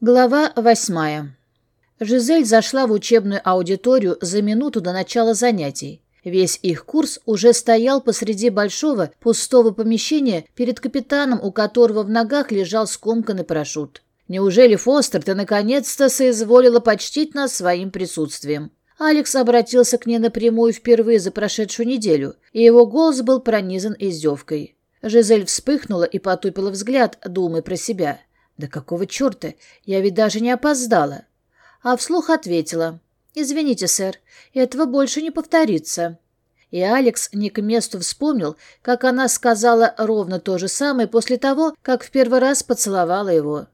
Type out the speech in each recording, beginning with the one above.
Глава восьмая. Жизель зашла в учебную аудиторию за минуту до начала занятий. Весь их курс уже стоял посреди большого, пустого помещения перед капитаном, у которого в ногах лежал скомканный парашют. «Неужели, Фостер, ты наконец-то соизволила почтить нас своим присутствием?» Алекс обратился к ней напрямую впервые за прошедшую неделю, и его голос был пронизан издевкой. Жизель вспыхнула и потупила взгляд, думая про себя – да какого черта? Я ведь даже не опоздала. А вслух ответила. Извините, сэр, этого больше не повторится. И Алекс не к месту вспомнил, как она сказала ровно то же самое после того, как в первый раз поцеловала его.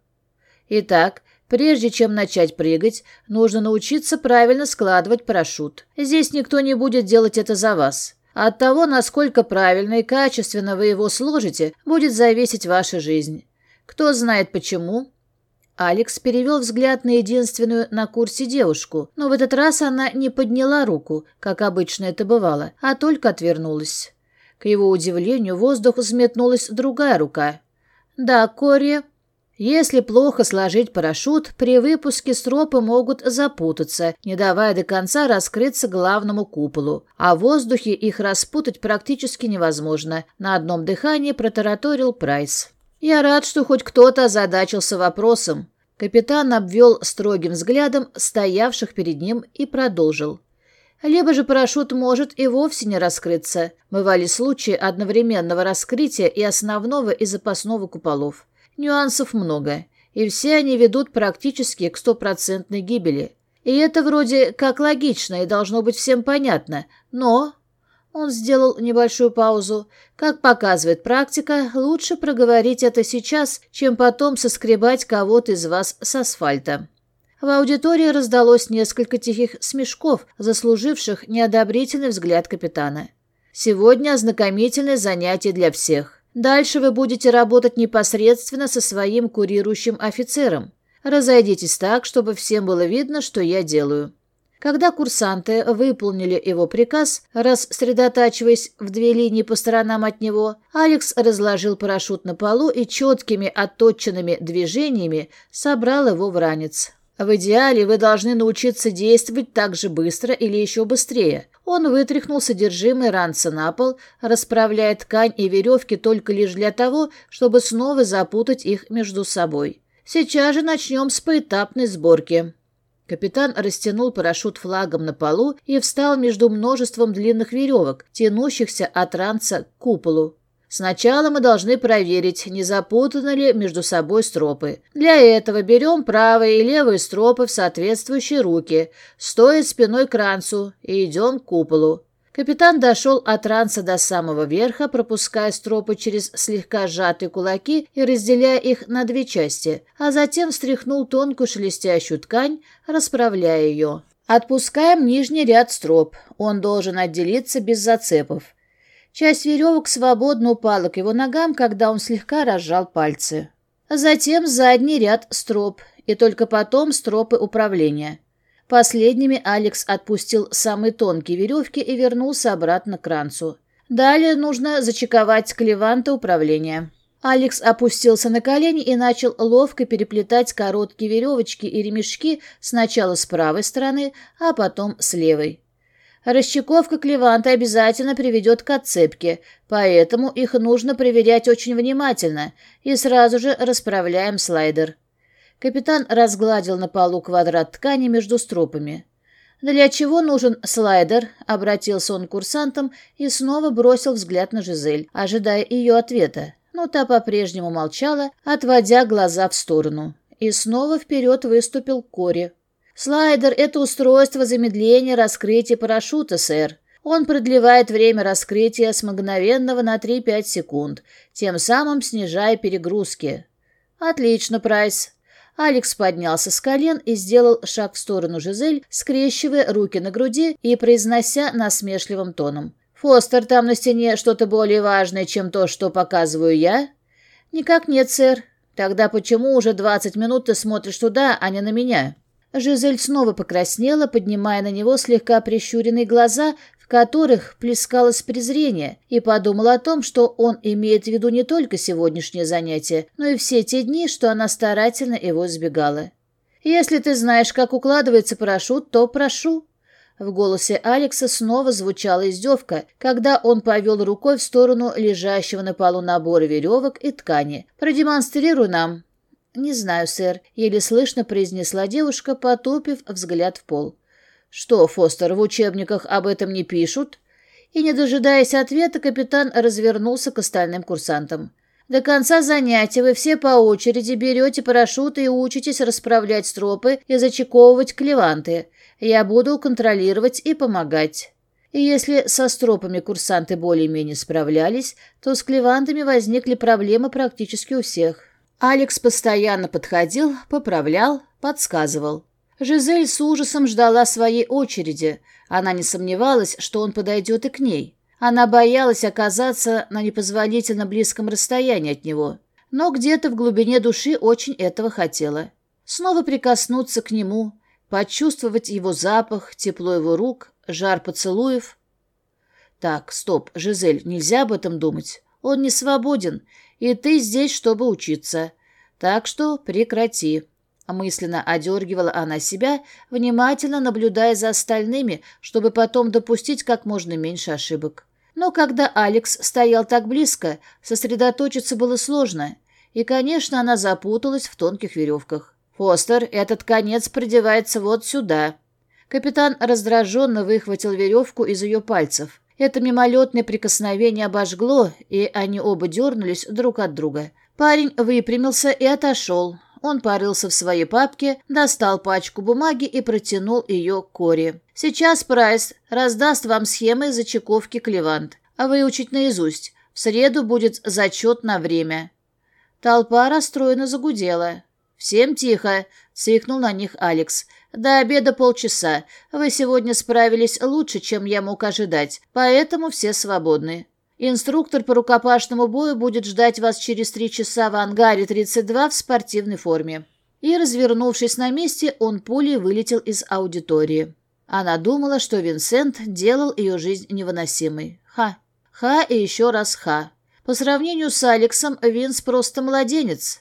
Итак, прежде чем начать прыгать, нужно научиться правильно складывать парашют. Здесь никто не будет делать это за вас. От того, насколько правильно и качественно вы его сложите, будет зависеть ваша жизнь. Кто знает почему?» Алекс перевел взгляд на единственную на курсе девушку, но в этот раз она не подняла руку, как обычно это бывало, а только отвернулась. К его удивлению, в воздух взметнулась другая рука. «Да, Кори. Если плохо сложить парашют, при выпуске стропы могут запутаться, не давая до конца раскрыться главному куполу. А в воздухе их распутать практически невозможно», — на одном дыхании протараторил Прайс. Я рад, что хоть кто-то озадачился вопросом. Капитан обвел строгим взглядом стоявших перед ним и продолжил. Либо же парашют может и вовсе не раскрыться. Бывали случаи одновременного раскрытия и основного и запасного куполов. Нюансов много, и все они ведут практически к стопроцентной гибели. И это вроде как логично и должно быть всем понятно, но он сделал небольшую паузу. Как показывает практика, лучше проговорить это сейчас, чем потом соскребать кого-то из вас с асфальта. В аудитории раздалось несколько тихих смешков, заслуживших неодобрительный взгляд капитана. Сегодня ознакомительное занятие для всех. Дальше вы будете работать непосредственно со своим курирующим офицером. Разойдитесь так, чтобы всем было видно, что я делаю. Когда курсанты выполнили его приказ, рассредотачиваясь в две линии по сторонам от него, Алекс разложил парашют на полу и четкими отточенными движениями собрал его в ранец. В идеале вы должны научиться действовать так же быстро или еще быстрее. Он вытряхнул содержимое ранца на пол, расправляя ткань и веревки только лишь для того, чтобы снова запутать их между собой. Сейчас же начнем с поэтапной сборки. Капитан растянул парашют флагом на полу и встал между множеством длинных веревок, тянущихся от ранца к куполу. Сначала мы должны проверить, не запутаны ли между собой стропы. Для этого берем правые и левые стропы в соответствующие руки, стоя спиной к ранцу и идем к куполу. Капитан дошел от ранца до самого верха, пропуская стропы через слегка сжатые кулаки и разделяя их на две части, а затем встряхнул тонкую шелестящую ткань, расправляя ее. Отпускаем нижний ряд строп. Он должен отделиться без зацепов. Часть веревок свободно упала к его ногам, когда он слегка разжал пальцы. Затем задний ряд строп, и только потом стропы управления. Последними Алекс отпустил самые тонкие веревки и вернулся обратно к ранцу. Далее нужно зачековать клеванта управления. Алекс опустился на колени и начал ловко переплетать короткие веревочки и ремешки сначала с правой стороны, а потом с левой. Расчековка клеванта обязательно приведет к отцепке, поэтому их нужно проверять очень внимательно и сразу же расправляем слайдер. Капитан разгладил на полу квадрат ткани между стропами. «Для чего нужен слайдер?» — обратился он к курсантам и снова бросил взгляд на Жизель, ожидая ее ответа. Но та по-прежнему молчала, отводя глаза в сторону. И снова вперед выступил Кори. «Слайдер — это устройство замедления раскрытия парашюта, сэр. Он продлевает время раскрытия с мгновенного на 3-5 секунд, тем самым снижая перегрузки». «Отлично, Прайс. Алекс поднялся с колен и сделал шаг в сторону Жизель, скрещивая руки на груди и произнося насмешливым тоном. «Фостер, там на стене что-то более важное, чем то, что показываю я?» «Никак нет, сэр. Тогда почему уже двадцать минут ты смотришь туда, а не на меня?» Жизель снова покраснела, поднимая на него слегка прищуренные глаза, которых плескалось презрение, и подумала о том, что он имеет в виду не только сегодняшнее занятие, но и все те дни, что она старательно его избегала. «Если ты знаешь, как укладывается парашют, то прошу». В голосе Алекса снова звучала издевка, когда он повел рукой в сторону лежащего на полу набора веревок и ткани. «Продемонстрируй нам». «Не знаю, сэр», — еле слышно произнесла девушка, потупив взгляд в пол. Что, Фостер, в учебниках об этом не пишут? И, не дожидаясь ответа, капитан развернулся к остальным курсантам. До конца занятия вы все по очереди берете парашюты и учитесь расправлять стропы и зачековывать клеванты. Я буду контролировать и помогать. И если со стропами курсанты более-менее справлялись, то с клевантами возникли проблемы практически у всех. Алекс постоянно подходил, поправлял, подсказывал. Жизель с ужасом ждала своей очереди. Она не сомневалась, что он подойдет и к ней. Она боялась оказаться на непозволительно близком расстоянии от него, но где-то в глубине души очень этого хотела. Снова прикоснуться к нему, почувствовать его запах, тепло его рук, жар поцелуев. Так, стоп, Жизель, нельзя об этом думать. Он не свободен, и ты здесь, чтобы учиться. Так что прекрати. Мысленно одергивала она себя, внимательно наблюдая за остальными, чтобы потом допустить как можно меньше ошибок. Но когда Алекс стоял так близко, сосредоточиться было сложно. И, конечно, она запуталась в тонких веревках. «Фостер, этот конец придевается вот сюда». Капитан раздраженно выхватил веревку из ее пальцев. Это мимолетное прикосновение обожгло, и они оба дернулись друг от друга. Парень выпрямился и отошел, он порылся в своей папке, достал пачку бумаги и протянул ее Коре. «Сейчас Прайс раздаст вам схемы зачековки Клевант, а выучить наизусть. В среду будет зачет на время». Толпа расстроенно загудела. «Всем тихо!» — цикнул на них Алекс. «До обеда полчаса. Вы сегодня справились лучше, чем я мог ожидать, поэтому все свободны». Инструктор по рукопашному бою будет ждать вас через три часа в ангаре 32 в спортивной форме». И, развернувшись на месте, он пулей вылетел из аудитории. Она думала, что Винсент делал ее жизнь невыносимой. Ха. Ха и еще раз ха. По сравнению с Алексом, Винс просто младенец.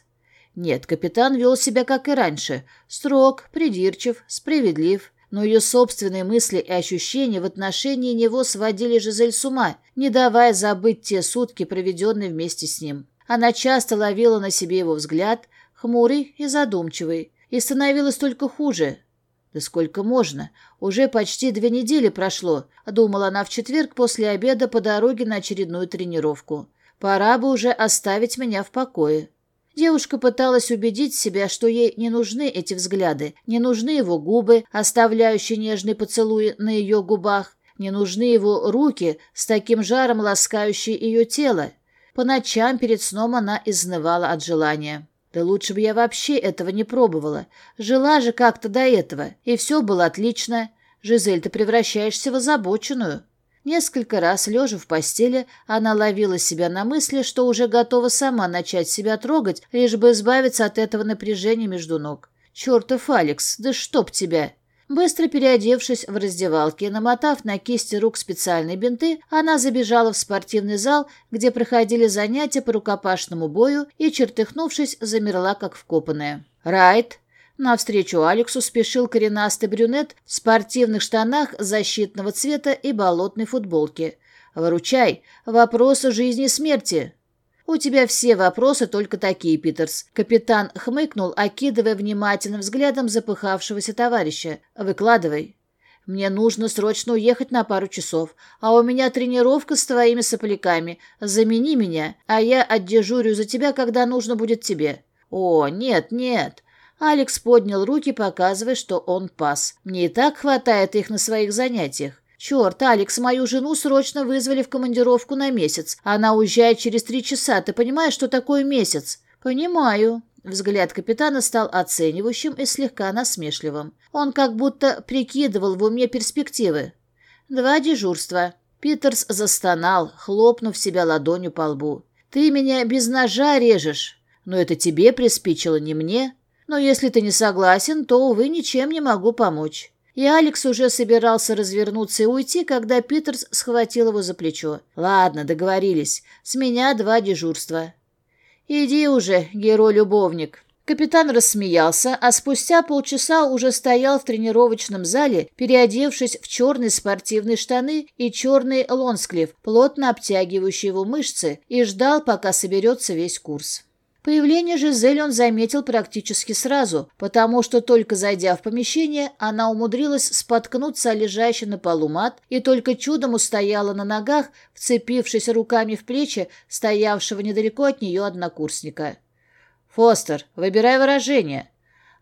Нет, капитан вел себя, как и раньше. Строг, придирчив, справедлив но ее собственные мысли и ощущения в отношении него сводили Жизель с ума, не давая забыть те сутки, проведенные вместе с ним. Она часто ловила на себе его взгляд, хмурый и задумчивый, и становилась только хуже. «Да сколько можно? Уже почти две недели прошло», — думала она в четверг после обеда по дороге на очередную тренировку. «Пора бы уже оставить меня в покое». Девушка пыталась убедить себя, что ей не нужны эти взгляды, не нужны его губы, оставляющие нежные поцелуи на ее губах, не нужны его руки с таким жаром ласкающие ее тело. По ночам перед сном она изнывала от желания. Да лучше бы я вообще этого не пробовала. Жила же как-то до этого, и все было отлично. Жизель, ты превращаешься в озабоченную. Несколько раз, лежа в постели, она ловила себя на мысли, что уже готова сама начать себя трогать, лишь бы избавиться от этого напряжения между ног. «Чертов, Алекс, да чтоб тебя!» Быстро переодевшись в раздевалке и намотав на кисти рук специальные бинты, она забежала в спортивный зал, где проходили занятия по рукопашному бою и, чертыхнувшись, замерла как вкопанная. «Райт!» Навстречу Алексу спешил коренастый брюнет в спортивных штанах защитного цвета и болотной футболке. «Выручай! Вопросы жизни и смерти!» «У тебя все вопросы только такие, Питерс», — капитан хмыкнул, окидывая внимательным взглядом запыхавшегося товарища. «Выкладывай». «Мне нужно срочно уехать на пару часов, а у меня тренировка с твоими сопляками. Замени меня, а я отдежурю за тебя, когда нужно будет тебе». «О, нет, нет. Алекс поднял руки, показывая, что он пас. «Мне и так хватает их на своих занятиях. «Черт, Алекс, мою жену срочно вызвали в командировку на месяц. Она уезжает через три часа. Ты понимаешь, что такое месяц?» «Понимаю». Взгляд капитана стал оценивающим и слегка насмешливым. Он как будто прикидывал в уме перспективы. «Два дежурства». Питерс застонал, хлопнув себя ладонью по лбу. «Ты меня без ножа режешь!» «Но это тебе приспичило, не мне!» Но если ты не согласен, то, увы, ничем не могу помочь». И Алекс уже собирался развернуться и уйти, когда Питерс схватил его за плечо. «Ладно, договорились. С меня два дежурства». «Иди уже, герой-любовник». Капитан рассмеялся, а спустя полчаса уже стоял в тренировочном зале, переодевшись в черные спортивные штаны и черный лонсклиф, плотно обтягивающий его мышцы, и ждал, пока соберется весь курс. Появление же он заметил практически сразу, потому что только зайдя в помещение, она умудрилась споткнуться о лежащий на полу мат и только чудом устояла на ногах, вцепившись руками в плечи стоявшего недалеко от нее однокурсника. «Фостер, выбирай выражение»,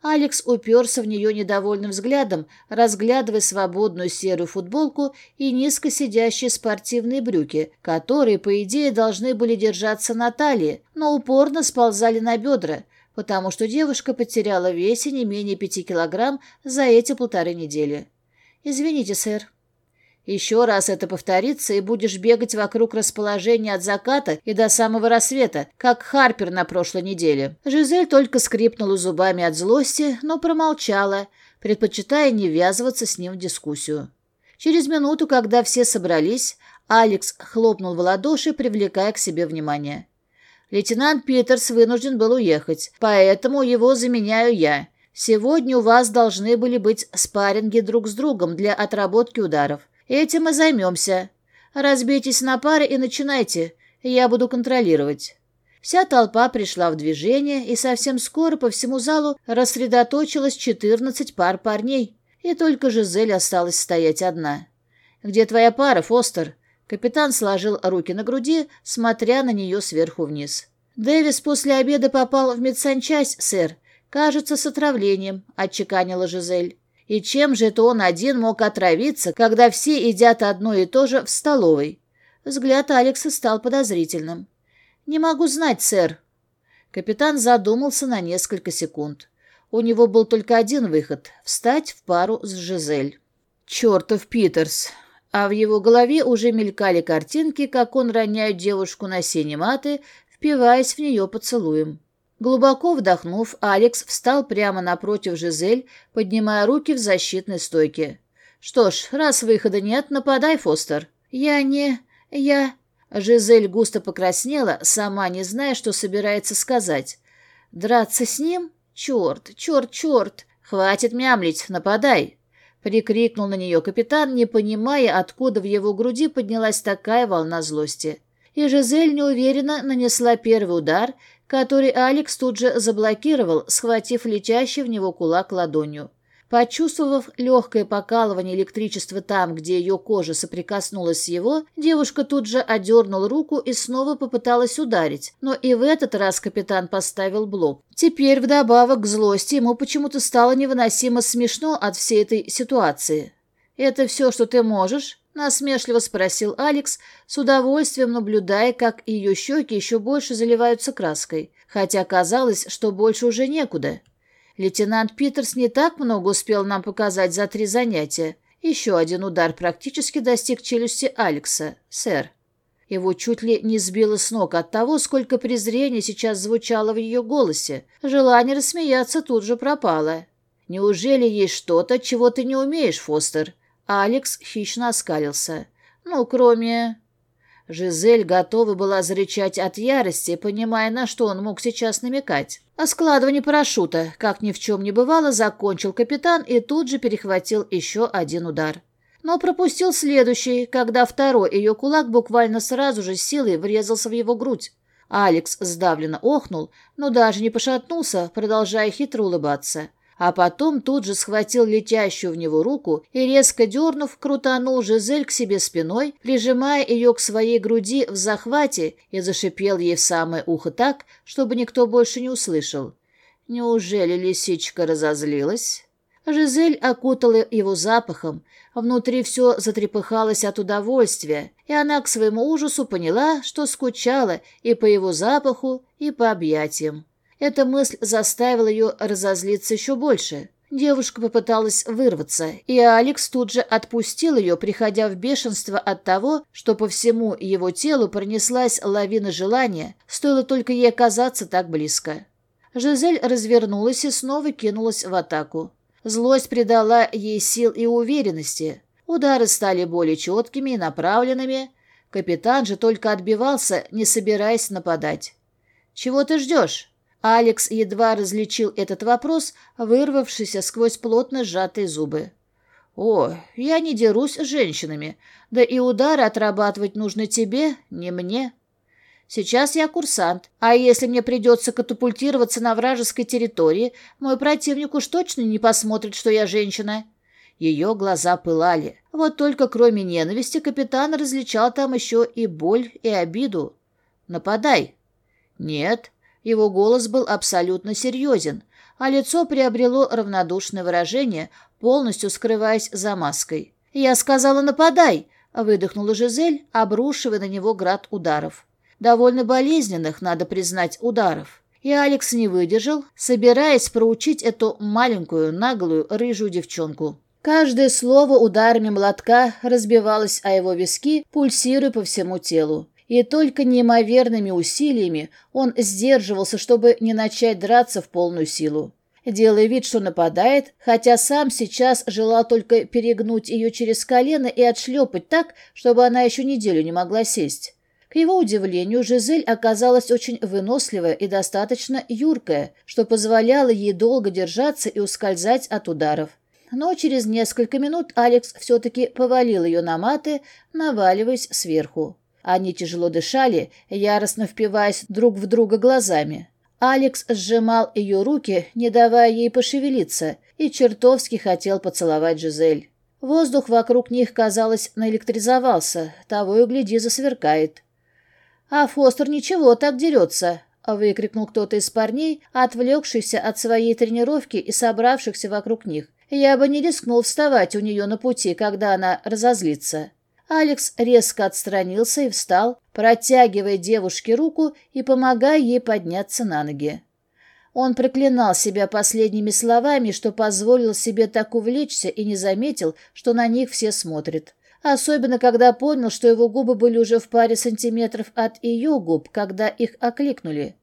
Алекс уперся в нее недовольным взглядом, разглядывая свободную серую футболку и низко сидящие спортивные брюки, которые, по идее, должны были держаться на талии, но упорно сползали на бедра, потому что девушка потеряла в весе не менее пяти килограмм за эти полторы недели. «Извините, сэр», еще раз это повторится, и будешь бегать вокруг расположения от заката и до самого рассвета, как Харпер на прошлой неделе». Жизель только скрипнула зубами от злости, но промолчала, предпочитая не ввязываться с ним в дискуссию. Через минуту, когда все собрались, Алекс хлопнул в ладоши, привлекая к себе внимание. «Лейтенант Питерс вынужден был уехать, поэтому его заменяю я. Сегодня у вас должны были быть спарринги друг с другом для отработки ударов. Этим мы займемся. Разбейтесь на пары и начинайте. Я буду контролировать». Вся толпа пришла в движение, и совсем скоро по всему залу рассредоточилось 14 пар парней. И только Жизель осталась стоять одна. «Где твоя пара, Фостер?» Капитан сложил руки на груди, смотря на нее сверху вниз. «Дэвис после обеда попал в медсанчасть, сэр. Кажется, с отравлением», — отчеканила Жизель. И чем же это он один мог отравиться, когда все едят одно и то же в столовой? Взгляд Алекса стал подозрительным. «Не могу знать, сэр». Капитан задумался на несколько секунд. У него был только один выход — встать в пару с Жизель. «Чертов Питерс!» А в его голове уже мелькали картинки, как он роняет девушку на синематы, впиваясь в нее поцелуем. Глубоко вдохнув, Алекс встал прямо напротив Жизель, поднимая руки в защитной стойке. «Что ж, раз выхода нет, нападай, Фостер». «Я не... я...» Жизель густо покраснела, сама не зная, что собирается сказать. «Драться с ним? Черт, черт, черт! Хватит мямлить, нападай!» Прикрикнул на нее капитан, не понимая, откуда в его груди поднялась такая волна злости. И Жизель неуверенно нанесла первый удар, который Алекс тут же заблокировал, схватив летящий в него кулак ладонью. Почувствовав легкое покалывание электричества там, где ее кожа соприкоснулась с его, девушка тут же одернула руку и снова попыталась ударить, но и в этот раз капитан поставил блок. Теперь вдобавок к злости ему почему-то стало невыносимо смешно от всей этой ситуации. «Это все, что ты можешь?» Насмешливо спросил Алекс, с удовольствием наблюдая, как ее щеки еще больше заливаются краской, хотя казалось, что больше уже некуда. Лейтенант Питерс не так много успел нам показать за три занятия. Еще один удар практически достиг челюсти Алекса, сэр. Его чуть ли не сбило с ног от того, сколько презрения сейчас звучало в ее голосе. Желание рассмеяться тут же пропало. «Неужели есть что-то, чего ты не умеешь, Фостер?» Алекс хищно оскалился. «Ну, кроме...» Жизель готова была зарычать от ярости, понимая, на что он мог сейчас намекать. О складывании парашюта, как ни в чем не бывало, закончил капитан и тут же перехватил еще один удар. Но пропустил следующий, когда второй ее кулак буквально сразу же силой врезался в его грудь. Алекс сдавленно охнул, но даже не пошатнулся, продолжая хитро улыбаться. А потом тут же схватил летящую в него руку и, резко дернув, крутанул Жизель к себе спиной, прижимая ее к своей груди в захвате и зашипел ей в самое ухо так, чтобы никто больше не услышал. Неужели лисичка разозлилась? Жизель окутала его запахом, внутри все затрепыхалось от удовольствия, и она к своему ужасу поняла, что скучала и по его запаху, и по объятиям. Эта мысль заставила ее разозлиться еще больше. Девушка попыталась вырваться, и Алекс тут же отпустил ее, приходя в бешенство от того, что по всему его телу пронеслась лавина желания, стоило только ей оказаться так близко. Жизель развернулась и снова кинулась в атаку. Злость придала ей сил и уверенности. Удары стали более четкими и направленными. Капитан же только отбивался, не собираясь нападать. «Чего ты ждешь?» Алекс едва различил этот вопрос, вырвавшийся сквозь плотно сжатые зубы. «О, я не дерусь с женщинами. Да и удары отрабатывать нужно тебе, не мне. Сейчас я курсант, а если мне придется катапультироваться на вражеской территории, мой противник уж точно не посмотрит, что я женщина». Ее глаза пылали. Вот только кроме ненависти капитан различал там еще и боль, и обиду. «Нападай». «Нет», его голос был абсолютно серьезен, а лицо приобрело равнодушное выражение, полностью скрываясь за маской. «Я сказала, нападай!» — выдохнула Жизель, обрушивая на него град ударов. Довольно болезненных, надо признать, ударов. И Алекс не выдержал, собираясь проучить эту маленькую, наглую, рыжую девчонку. Каждое слово ударами молотка разбивалось о его виски, пульсируя по всему телу. И только неимоверными усилиями он сдерживался, чтобы не начать драться в полную силу. Делая вид, что нападает, хотя сам сейчас желал только перегнуть ее через колено и отшлепать так, чтобы она еще неделю не могла сесть. К его удивлению, Жизель оказалась очень выносливая и достаточно юркая, что позволяло ей долго держаться и ускользать от ударов. Но через несколько минут Алекс все-таки повалил ее на маты, наваливаясь сверху. Они тяжело дышали, яростно впиваясь друг в друга глазами. Алекс сжимал ее руки, не давая ей пошевелиться, и чертовски хотел поцеловать Жизель. Воздух вокруг них, казалось, наэлектризовался, того и гляди засверкает. «А Фостер ничего, так дерется!» — выкрикнул кто-то из парней, отвлекшийся от своей тренировки и собравшихся вокруг них. «Я бы не рискнул вставать у нее на пути, когда она разозлится». Алекс резко отстранился и встал, протягивая девушке руку и помогая ей подняться на ноги. Он проклинал себя последними словами, что позволил себе так увлечься и не заметил, что на них все смотрят. Особенно, когда понял, что его губы были уже в паре сантиметров от ее губ, когда их окликнули.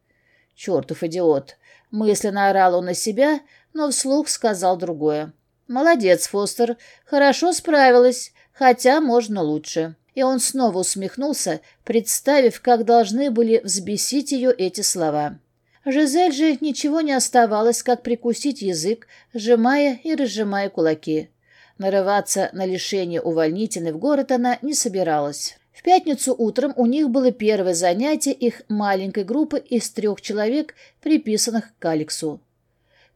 «Чертов идиот!» — мысленно орал он на себя, но вслух сказал другое. «Молодец, Фостер, хорошо справилась хотя можно лучше. И он снова усмехнулся, представив, как должны были взбесить ее эти слова. Жизель же ничего не оставалось, как прикусить язык, сжимая и разжимая кулаки. Нарываться на лишение увольнительной в город она не собиралась. В пятницу утром у них было первое занятие их маленькой группы из трех человек, приписанных к Алексу.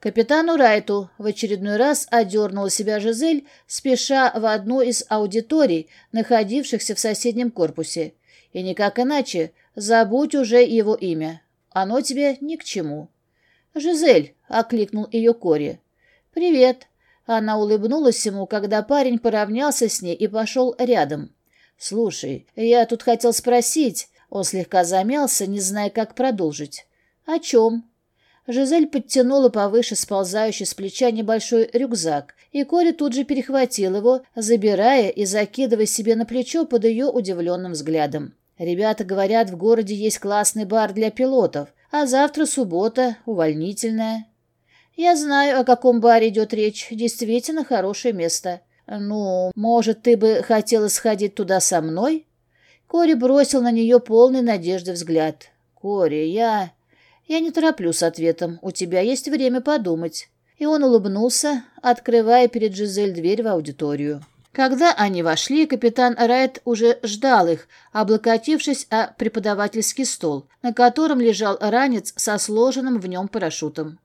Капитану Райту в очередной раз одернула себя Жизель, спеша в одну из аудиторий, находившихся в соседнем корпусе. И никак иначе, забудь уже его имя. Оно тебе ни к чему. «Жизель!» — окликнул ее Кори. «Привет!» Она улыбнулась ему, когда парень поравнялся с ней и пошел рядом. «Слушай, я тут хотел спросить...» Он слегка замялся, не зная, как продолжить. «О чем?» Жизель подтянула повыше сползающий с плеча небольшой рюкзак, и Коля тут же перехватил его, забирая и закидывая себе на плечо под ее удивленным взглядом. «Ребята говорят, в городе есть классный бар для пилотов, а завтра суббота, увольнительная». «Я знаю, о каком баре идет речь. Действительно хорошее место. Ну, может, ты бы хотела сходить туда со мной?» Кори бросил на нее полный надежды взгляд. «Кори, я...» Я не тороплю с ответом. У тебя есть время подумать. И он улыбнулся, открывая перед Жизель дверь в аудиторию. Когда они вошли, капитан Райт уже ждал их, облокотившись о преподавательский стол, на котором лежал ранец со сложенным в нем парашютом.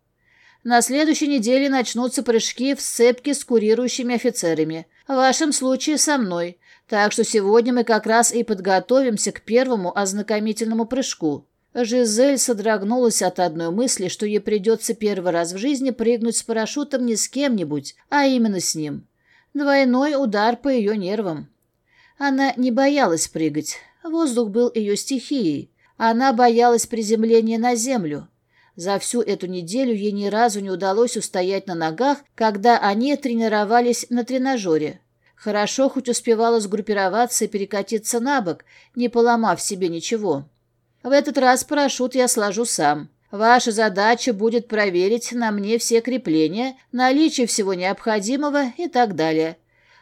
На следующей неделе начнутся прыжки в сцепке с курирующими офицерами. В вашем случае со мной. Так что сегодня мы как раз и подготовимся к первому ознакомительному прыжку. Жизель содрогнулась от одной мысли, что ей придется первый раз в жизни прыгнуть с парашютом не с кем-нибудь, а именно с ним. Двойной удар по ее нервам. Она не боялась прыгать. Воздух был ее стихией. Она боялась приземления на землю. За всю эту неделю ей ни разу не удалось устоять на ногах, когда они тренировались на тренажере. Хорошо хоть успевала сгруппироваться и перекатиться на бок, не поломав себе ничего. В этот раз парашют я сложу сам. Ваша задача будет проверить на мне все крепления, наличие всего необходимого и так далее.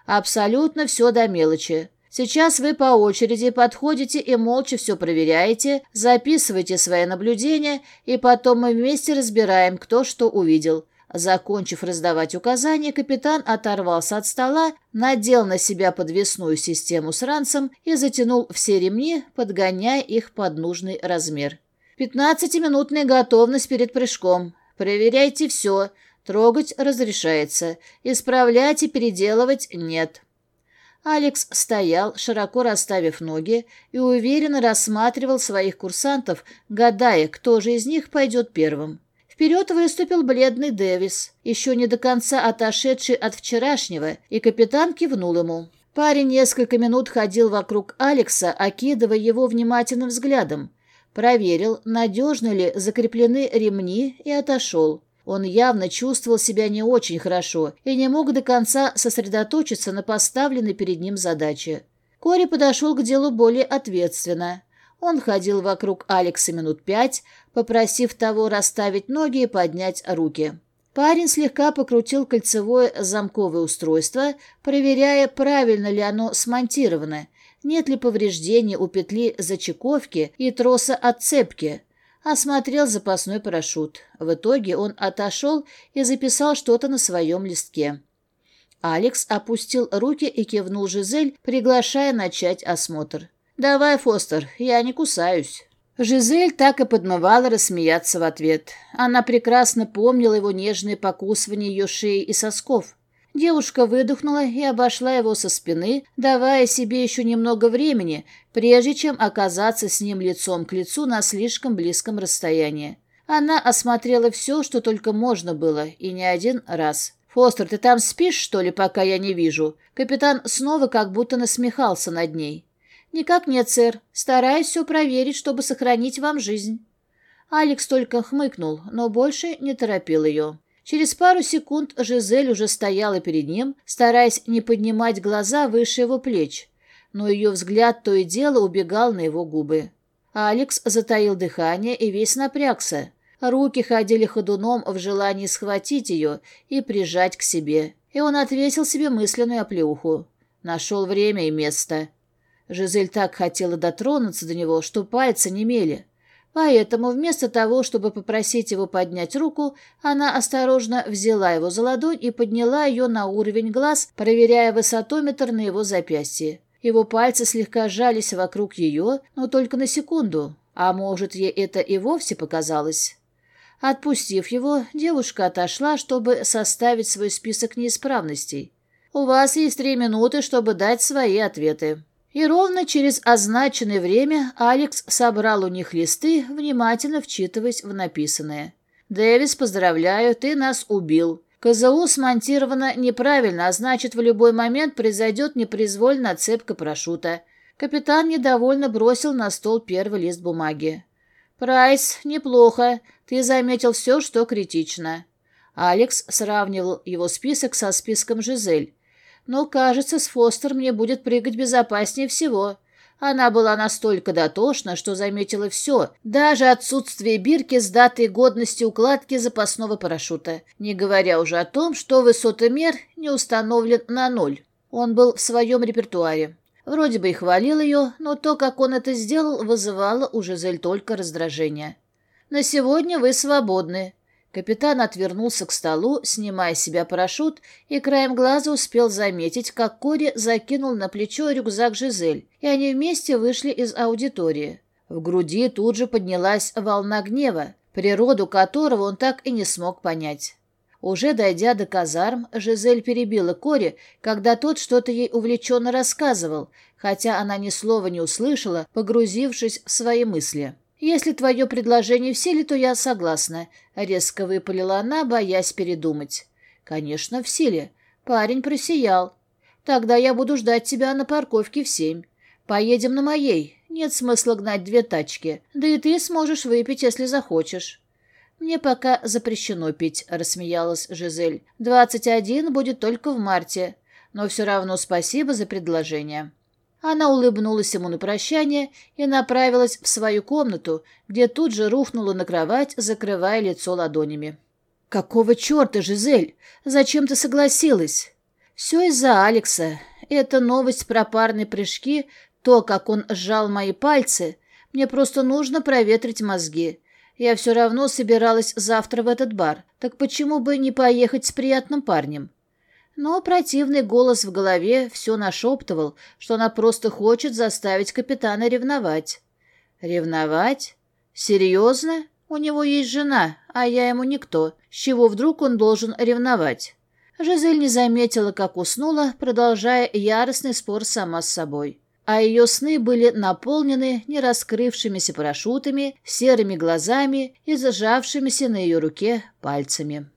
Абсолютно все до мелочи. Сейчас вы по очереди подходите и молча все проверяете, записываете свои наблюдения, и потом мы вместе разбираем, кто что увидел. Закончив раздавать указания, капитан оторвался от стола, надел на себя подвесную систему с ранцем и затянул все ремни, подгоняя их под нужный размер. «Пятнадцатиминутная готовность перед прыжком. Проверяйте все. Трогать разрешается. Исправлять и переделывать нет». Алекс стоял, широко расставив ноги, и уверенно рассматривал своих курсантов, гадая, кто же из них пойдет первым. Вперед выступил бледный Дэвис, еще не до конца отошедший от вчерашнего, и капитан кивнул ему. Парень несколько минут ходил вокруг Алекса, окидывая его внимательным взглядом. Проверил, надежно ли закреплены ремни, и отошел. Он явно чувствовал себя не очень хорошо и не мог до конца сосредоточиться на поставленной перед ним задаче. Кори подошел к делу более ответственно. Он ходил вокруг Алекса минут пять, попросив того расставить ноги и поднять руки. Парень слегка покрутил кольцевое замковое устройство, проверяя, правильно ли оно смонтировано, нет ли повреждений у петли зачековки и троса отцепки. Осмотрел запасной парашют. В итоге он отошел и записал что-то на своем листке. Алекс опустил руки и кивнул Жизель, приглашая начать осмотр. Давай, Фостер, я не кусаюсь». Жизель так и подмывала рассмеяться в ответ. Она прекрасно помнила его нежное покусывание ее шеи и сосков. Девушка выдохнула и обошла его со спины, давая себе еще немного времени, прежде чем оказаться с ним лицом к лицу на слишком близком расстоянии. Она осмотрела все, что только можно было, и не один раз. «Фостер, ты там спишь, что ли, пока я не вижу?» Капитан снова как будто насмехался над ней. «Никак нет, сэр. Стараюсь все проверить, чтобы сохранить вам жизнь». Алекс только хмыкнул, но больше не торопил ее. Через пару секунд Жизель уже стояла перед ним, стараясь не поднимать глаза выше его плеч, но ее взгляд то и дело убегал на его губы. Алекс затаил дыхание и весь напрягся. Руки ходили ходуном в желании схватить ее и прижать к себе. И он отвесил себе мысленную оплеуху. Нашел время и место. Жизель так хотела дотронуться до него, что пальцы немели. Поэтому вместо того, чтобы попросить его поднять руку, она осторожно взяла его за ладонь и подняла ее на уровень глаз, проверяя высотометр на его запястье. Его пальцы слегка сжались вокруг ее, но только на секунду, а может, ей это и вовсе показалось. Отпустив его, девушка отошла, чтобы составить свой список неисправностей. «У вас есть три минуты, чтобы дать свои ответы». И ровно через означенное время Алекс собрал у них листы, внимательно вчитываясь в написанное. «Дэвис, поздравляю, ты нас убил. КЗУ смонтировано неправильно, а значит, в любой момент произойдет непроизвольная цепка парашюта». Капитан недовольно бросил на стол первый лист бумаги. «Прайс, неплохо. Ты заметил все, что критично». Алекс сравнивал его список со списком Жизель. Но, кажется, с Фостер мне будет прыгать безопаснее всего. Она была настолько дотошна, что заметила все, даже отсутствие бирки с датой годности укладки запасного парашюта, не говоря уже о том, что высотомер не установлен на ноль. Он был в своем репертуаре. Вроде бы и хвалил ее, но то, как он это сделал, вызывало уже Жизель только раздражение. «На сегодня вы свободны. Капитан отвернулся к столу, снимая с себя парашют, и краем глаза успел заметить, как Кори закинул на плечо рюкзак Жизель, и они вместе вышли из аудитории. В груди тут же поднялась волна гнева, природу которого он так и не смог понять. Уже дойдя до казарм, Жизель перебила Кори, когда тот что-то ей увлеченно рассказывал, хотя она ни слова не услышала, погрузившись в свои мысли. Если твое предложение в силе, то я согласна. Резко выпалила она, боясь передумать. Конечно, в силе. Парень просиял. Тогда я буду ждать тебя на парковке в семь. Поедем на моей. Нет смысла гнать две тачки. Да и ты сможешь выпить, если захочешь. «Мне пока запрещено пить», — рассмеялась Жизель. «Двадцать один будет только в марте. Но все равно спасибо за предложение». Она улыбнулась ему на прощание и направилась в свою комнату, где тут же рухнула на кровать, закрывая лицо ладонями. «Какого черта, Жизель? Зачем ты согласилась?» «Все из-за Алекса. Эта новость про парные прыжки, то, как он сжал мои пальцы. Мне просто нужно проветрить мозги. Я все равно собиралась завтра в этот бар. Так почему бы не поехать с приятным парнем? Но противный голос в голове все нашептывал, что она просто хочет заставить капитана ревновать. Ревновать? Серьезно? У него есть жена, а я ему никто. С чего вдруг он должен ревновать? Жизель не заметила, как уснула, продолжая яростный спор сама с собой. А ее сны были наполнены нераскрывшимися парашютами, серыми глазами и зажавшимися на ее руке пальцами.